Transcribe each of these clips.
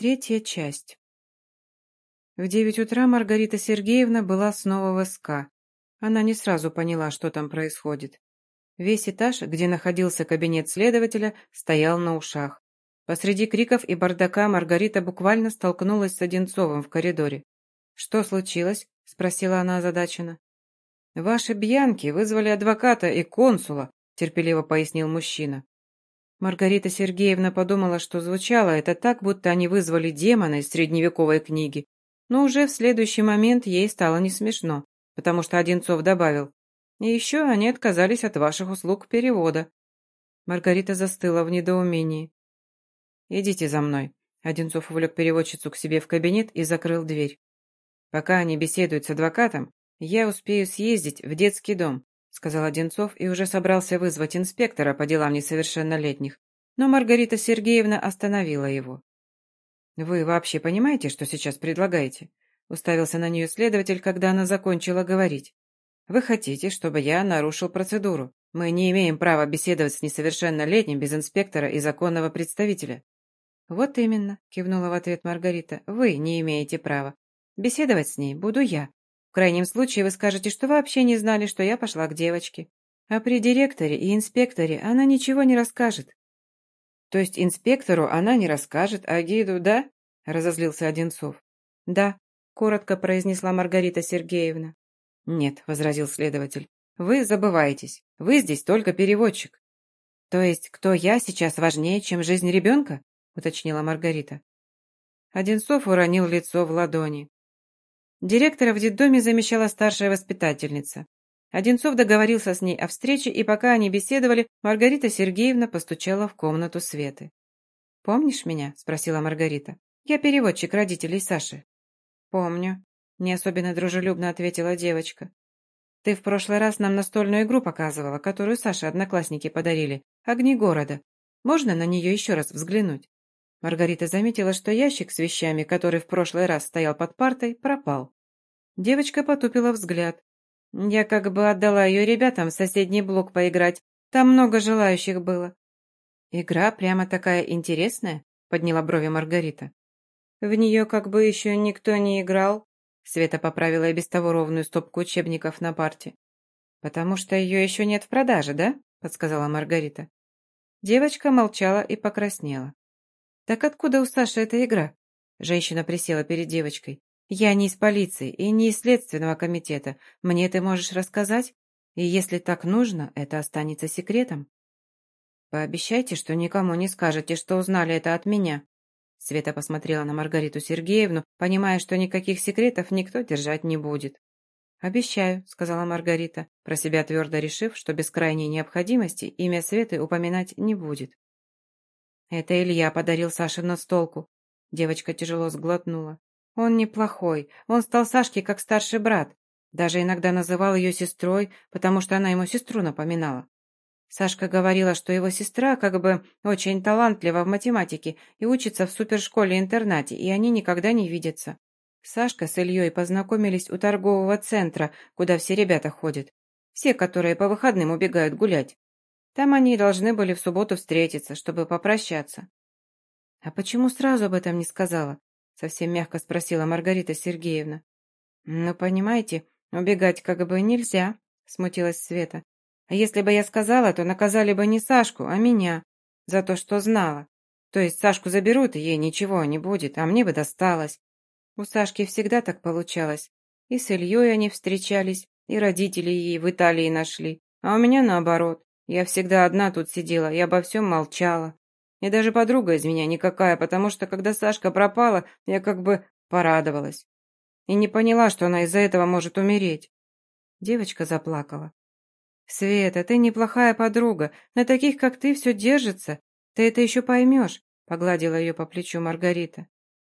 Третья часть. В девять утра Маргарита Сергеевна была снова в СК. Она не сразу поняла, что там происходит. Весь этаж, где находился кабинет следователя, стоял на ушах. Посреди криков и бардака Маргарита буквально столкнулась с Одинцовым в коридоре. «Что случилось?» – спросила она озадаченно. «Ваши бьянки вызвали адвоката и консула», – терпеливо пояснил мужчина. Маргарита Сергеевна подумала, что звучало это так, будто они вызвали демона из средневековой книги. Но уже в следующий момент ей стало не смешно, потому что Одинцов добавил, «И еще они отказались от ваших услуг перевода». Маргарита застыла в недоумении. «Идите за мной». Одинцов увлек переводчицу к себе в кабинет и закрыл дверь. «Пока они беседуют с адвокатом, я успею съездить в детский дом сказал Одинцов и уже собрался вызвать инспектора по делам несовершеннолетних, но Маргарита Сергеевна остановила его. «Вы вообще понимаете, что сейчас предлагаете?» уставился на нее следователь, когда она закончила говорить. «Вы хотите, чтобы я нарушил процедуру? Мы не имеем права беседовать с несовершеннолетним без инспектора и законного представителя». «Вот именно», — кивнула в ответ Маргарита, — «вы не имеете права. Беседовать с ней буду я, в крайнем случае вы скажете, что вообще не знали, что я пошла к девочке. А при директоре и инспекторе она ничего не расскажет. То есть инспектору она не расскажет, а гиду, да? Разозлился Одинцов. Да, коротко произнесла Маргарита Сергеевна. Нет, возразил следователь. Вы забываетесь. Вы здесь только переводчик. То есть кто я сейчас важнее, чем жизнь ребенка? уточнила Маргарита. Одинцов уронил лицо в ладони. Директора в детдоме замещала старшая воспитательница. Одинцов договорился с ней о встрече, и пока они беседовали, Маргарита Сергеевна постучала в комнату Светы. «Помнишь меня?» – спросила Маргарита. «Я переводчик родителей Саши». «Помню», – не особенно дружелюбно ответила девочка. «Ты в прошлый раз нам настольную игру показывала, которую Саше одноклассники подарили. «Огни города». Можно на нее еще раз взглянуть?» Маргарита заметила, что ящик с вещами, который в прошлый раз стоял под партой, пропал. Девочка потупила взгляд. Я как бы отдала ее ребятам в соседний блок поиграть. Там много желающих было. «Игра прямо такая интересная?» — подняла брови Маргарита. «В нее как бы еще никто не играл», — Света поправила и без того ровную стопку учебников на парте. «Потому что ее еще нет в продаже, да?» — подсказала Маргарита. Девочка молчала и покраснела. «Так откуда у Саши эта игра?» Женщина присела перед девочкой. «Я не из полиции и не из следственного комитета. Мне ты можешь рассказать? И если так нужно, это останется секретом». «Пообещайте, что никому не скажете, что узнали это от меня». Света посмотрела на Маргариту Сергеевну, понимая, что никаких секретов никто держать не будет. «Обещаю», — сказала Маргарита, про себя твердо решив, что без крайней необходимости имя Светы упоминать не будет. «Это Илья подарил Саше настолку». Девочка тяжело сглотнула. «Он неплохой. Он стал Сашке как старший брат. Даже иногда называл ее сестрой, потому что она ему сестру напоминала. Сашка говорила, что его сестра как бы очень талантлива в математике и учится в супершколе-интернате, и они никогда не видятся. Сашка с Ильей познакомились у торгового центра, куда все ребята ходят. Все, которые по выходным убегают гулять. Там они должны были в субботу встретиться, чтобы попрощаться. «А почему сразу об этом не сказала?» Совсем мягко спросила Маргарита Сергеевна. «Ну, понимаете, убегать как бы нельзя», смутилась Света. «А если бы я сказала, то наказали бы не Сашку, а меня. За то, что знала. То есть Сашку заберут, и ей ничего не будет, а мне бы досталось. У Сашки всегда так получалось. И с Ильей они встречались, и родители ей в Италии нашли. А у меня наоборот. Я всегда одна тут сидела и обо всем молчала. И даже подруга из меня никакая, потому что, когда Сашка пропала, я как бы порадовалась. И не поняла, что она из-за этого может умереть. Девочка заплакала. «Света, ты неплохая подруга. На таких, как ты, все держится. Ты это еще поймешь», — погладила ее по плечу Маргарита.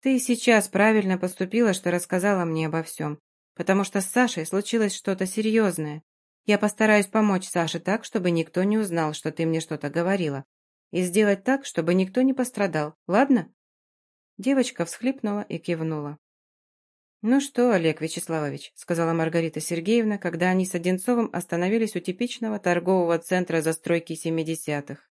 «Ты сейчас правильно поступила, что рассказала мне обо всем, потому что с Сашей случилось что-то серьезное. Я постараюсь помочь Саше так, чтобы никто не узнал, что ты мне что-то говорила. И сделать так, чтобы никто не пострадал, ладно?» Девочка всхлипнула и кивнула. «Ну что, Олег Вячеславович», — сказала Маргарита Сергеевна, когда они с Одинцовым остановились у типичного торгового центра застройки семидесятых.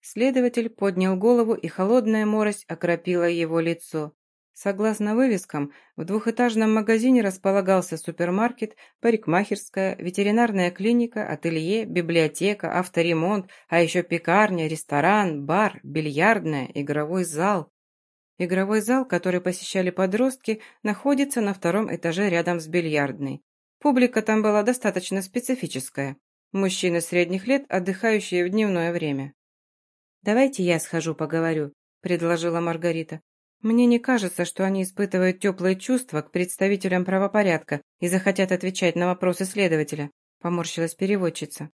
Следователь поднял голову, и холодная морось окропила его лицо. Согласно вывескам, в двухэтажном магазине располагался супермаркет, парикмахерская, ветеринарная клиника, ателье, библиотека, авторемонт, а еще пекарня, ресторан, бар, бильярдная, игровой зал. Игровой зал, который посещали подростки, находится на втором этаже рядом с бильярдной. Публика там была достаточно специфическая. Мужчины средних лет, отдыхающие в дневное время. «Давайте я схожу поговорю», – предложила Маргарита. «Мне не кажется, что они испытывают теплые чувства к представителям правопорядка и захотят отвечать на вопросы следователя», – поморщилась переводчица.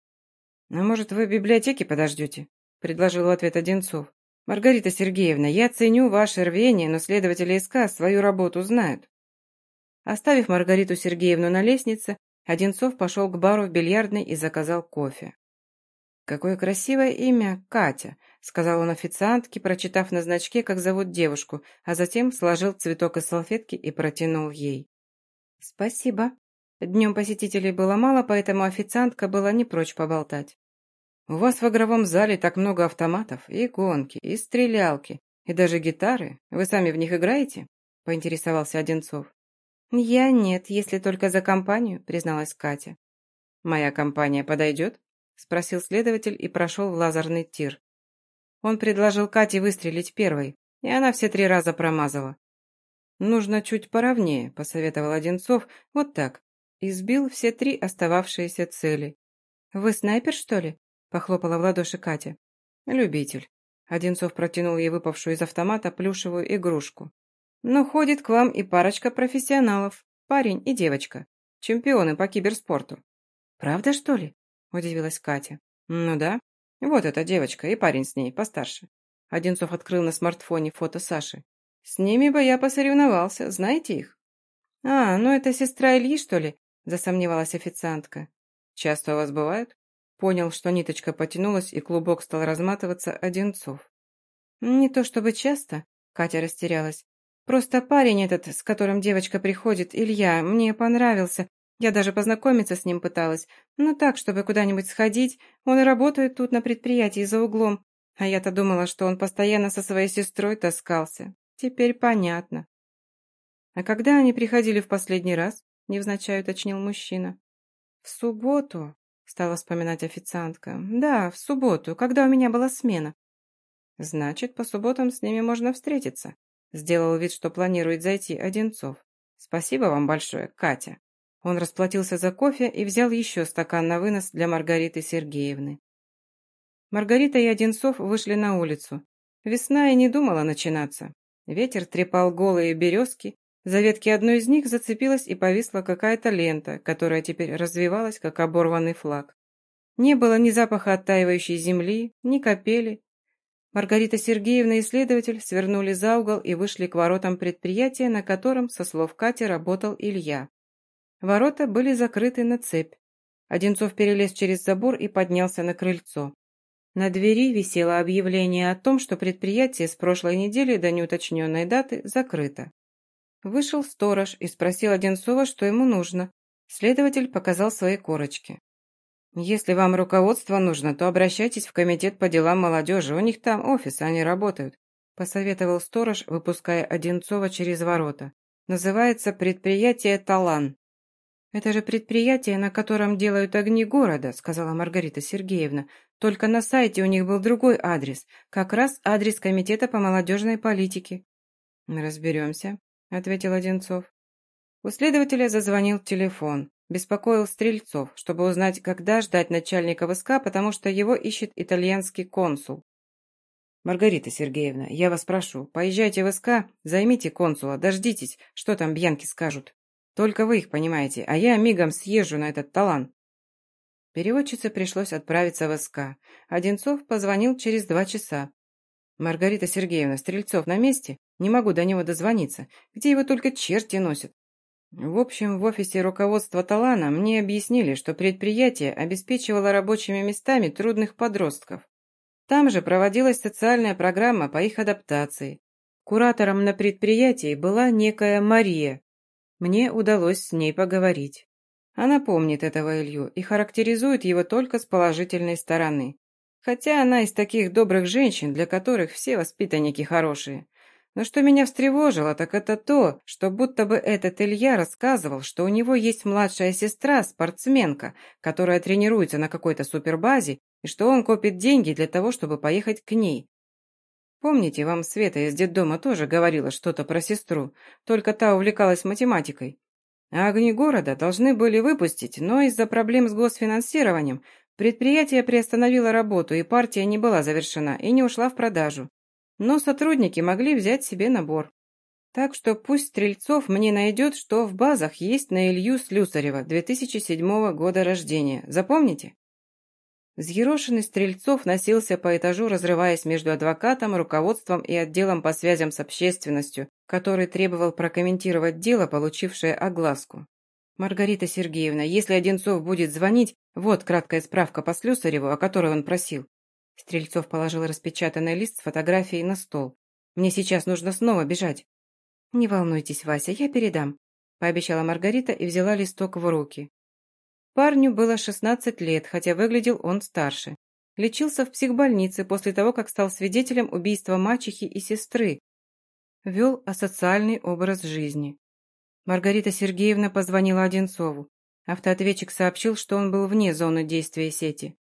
«А может, вы в библиотеке подождете?» – предложил в ответ Одинцов. «Маргарита Сергеевна, я ценю ваше рвение, но следователи СК свою работу знают». Оставив Маргариту Сергеевну на лестнице, Одинцов пошел к бару в бильярдной и заказал кофе. «Какое красивое имя, Катя», — сказал он официантке, прочитав на значке, как зовут девушку, а затем сложил цветок из салфетки и протянул ей. «Спасибо». Днем посетителей было мало, поэтому официантка была не прочь поболтать. «У вас в игровом зале так много автоматов, и гонки, и стрелялки, и даже гитары. Вы сами в них играете?» — поинтересовался Одинцов. «Я нет, если только за компанию», — призналась Катя. «Моя компания подойдет?» — спросил следователь и прошел в лазерный тир. Он предложил Кате выстрелить первой, и она все три раза промазала. «Нужно чуть поровнее», — посоветовал Одинцов, — «вот так». И сбил все три остававшиеся цели. «Вы снайпер, что ли?» — похлопала в ладоши Катя. «Любитель». Одинцов протянул ей выпавшую из автомата плюшевую игрушку. «Но ходит к вам и парочка профессионалов, парень и девочка, чемпионы по киберспорту». «Правда, что ли?» удивилась Катя. «Ну да. Вот эта девочка и парень с ней, постарше». Одинцов открыл на смартфоне фото Саши. «С ними бы я посоревновался, знаете их?» «А, ну это сестра Ильи, что ли?» – засомневалась официантка. «Часто у вас бывают?» Понял, что ниточка потянулась, и клубок стал разматываться Одинцов. «Не то чтобы часто», – Катя растерялась. «Просто парень этот, с которым девочка приходит, Илья, мне понравился, я даже познакомиться с ним пыталась. Ну так, чтобы куда-нибудь сходить. Он работает тут на предприятии за углом. А я-то думала, что он постоянно со своей сестрой таскался. Теперь понятно. А когда они приходили в последний раз? Невзначай уточнил мужчина. В субботу, стала вспоминать официантка. Да, в субботу, когда у меня была смена. Значит, по субботам с ними можно встретиться. Сделал вид, что планирует зайти Одинцов. Спасибо вам большое, Катя. Он расплатился за кофе и взял еще стакан на вынос для Маргариты Сергеевны. Маргарита и Одинцов вышли на улицу. Весна и не думала начинаться. Ветер трепал голые березки, за ветки одной из них зацепилась и повисла какая-то лента, которая теперь развивалась, как оборванный флаг. Не было ни запаха оттаивающей земли, ни капели. Маргарита Сергеевна и следователь свернули за угол и вышли к воротам предприятия, на котором, со слов Кати, работал Илья. Ворота были закрыты на цепь. Одинцов перелез через забор и поднялся на крыльцо. На двери висело объявление о том, что предприятие с прошлой недели до неуточненной даты закрыто. Вышел сторож и спросил Одинцова, что ему нужно. Следователь показал свои корочки. «Если вам руководство нужно, то обращайтесь в комитет по делам молодежи, у них там офис, они работают», посоветовал сторож, выпуская Одинцова через ворота. «Называется предприятие «Талан». «Это же предприятие, на котором делают огни города», сказала Маргарита Сергеевна. «Только на сайте у них был другой адрес, как раз адрес Комитета по молодежной политике». «Разберемся», — ответил Одинцов. У следователя зазвонил телефон. Беспокоил Стрельцов, чтобы узнать, когда ждать начальника ВСК, потому что его ищет итальянский консул. «Маргарита Сергеевна, я вас прошу, поезжайте в СК, займите консула, дождитесь, что там бьянки скажут». Только вы их понимаете, а я мигом съезжу на этот талант. Переводчице пришлось отправиться в СК. Одинцов позвонил через два часа. «Маргарита Сергеевна, Стрельцов на месте? Не могу до него дозвониться. Где его только черти носят?» В общем, в офисе руководства Талана мне объяснили, что предприятие обеспечивало рабочими местами трудных подростков. Там же проводилась социальная программа по их адаптации. Куратором на предприятии была некая Мария, мне удалось с ней поговорить. Она помнит этого Илью и характеризует его только с положительной стороны. Хотя она из таких добрых женщин, для которых все воспитанники хорошие. Но что меня встревожило, так это то, что будто бы этот Илья рассказывал, что у него есть младшая сестра, спортсменка, которая тренируется на какой-то супербазе, и что он копит деньги для того, чтобы поехать к ней. Помните, вам Света из детдома тоже говорила что-то про сестру, только та увлекалась математикой. А огни города должны были выпустить, но из-за проблем с госфинансированием предприятие приостановило работу, и партия не была завершена и не ушла в продажу но сотрудники могли взять себе набор. Так что пусть Стрельцов мне найдет, что в базах есть на Илью Слюсарева 2007 года рождения. Запомните? Взъерошенный Стрельцов носился по этажу, разрываясь между адвокатом, руководством и отделом по связям с общественностью, который требовал прокомментировать дело, получившее огласку. «Маргарита Сергеевна, если Одинцов будет звонить, вот краткая справка по Слюсареву, о которой он просил. Стрельцов положил распечатанный лист с фотографией на стол. «Мне сейчас нужно снова бежать». «Не волнуйтесь, Вася, я передам», – пообещала Маргарита и взяла листок в руки. Парню было 16 лет, хотя выглядел он старше. Лечился в психбольнице после того, как стал свидетелем убийства мачехи и сестры. Вел асоциальный образ жизни. Маргарита Сергеевна позвонила Одинцову. Автоответчик сообщил, что он был вне зоны действия сети.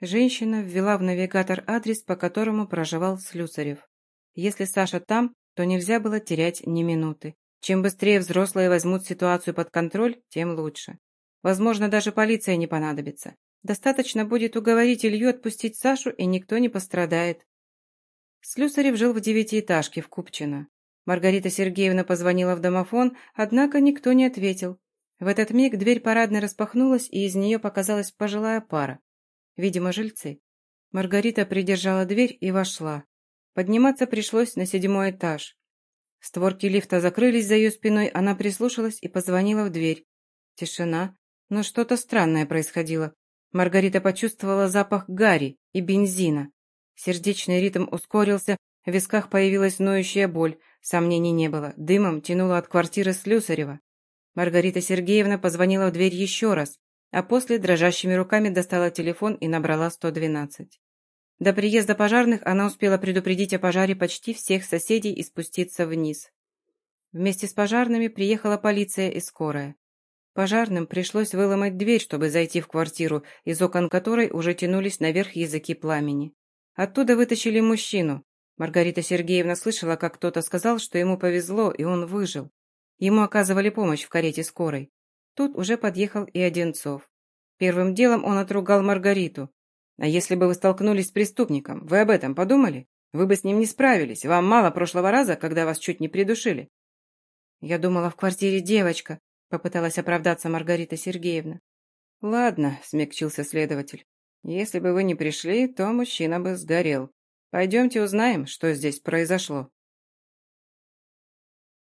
Женщина ввела в навигатор адрес, по которому проживал Слюсарев. Если Саша там, то нельзя было терять ни минуты. Чем быстрее взрослые возьмут ситуацию под контроль, тем лучше. Возможно, даже полиция не понадобится. Достаточно будет уговорить Илью отпустить Сашу, и никто не пострадает. Слюсарев жил в девятиэтажке в Купчино. Маргарита Сергеевна позвонила в домофон, однако никто не ответил. В этот миг дверь парадной распахнулась, и из нее показалась пожилая пара. Видимо, жильцы. Маргарита придержала дверь и вошла. Подниматься пришлось на седьмой этаж. Створки лифта закрылись за ее спиной, она прислушалась и позвонила в дверь. Тишина, но что-то странное происходило. Маргарита почувствовала запах гари и бензина. Сердечный ритм ускорился, в висках появилась ноющая боль, сомнений не было, дымом тянуло от квартиры Слюсарева. Маргарита Сергеевна позвонила в дверь еще раз а после дрожащими руками достала телефон и набрала 112. До приезда пожарных она успела предупредить о пожаре почти всех соседей и спуститься вниз. Вместе с пожарными приехала полиция и скорая. Пожарным пришлось выломать дверь, чтобы зайти в квартиру, из окон которой уже тянулись наверх языки пламени. Оттуда вытащили мужчину. Маргарита Сергеевна слышала, как кто-то сказал, что ему повезло, и он выжил. Ему оказывали помощь в карете скорой. Тут уже подъехал и Одинцов. Первым делом он отругал Маргариту. «А если бы вы столкнулись с преступником, вы об этом подумали? Вы бы с ним не справились. Вам мало прошлого раза, когда вас чуть не придушили». «Я думала, в квартире девочка», — попыталась оправдаться Маргарита Сергеевна. «Ладно», — смягчился следователь. «Если бы вы не пришли, то мужчина бы сгорел. Пойдемте узнаем, что здесь произошло».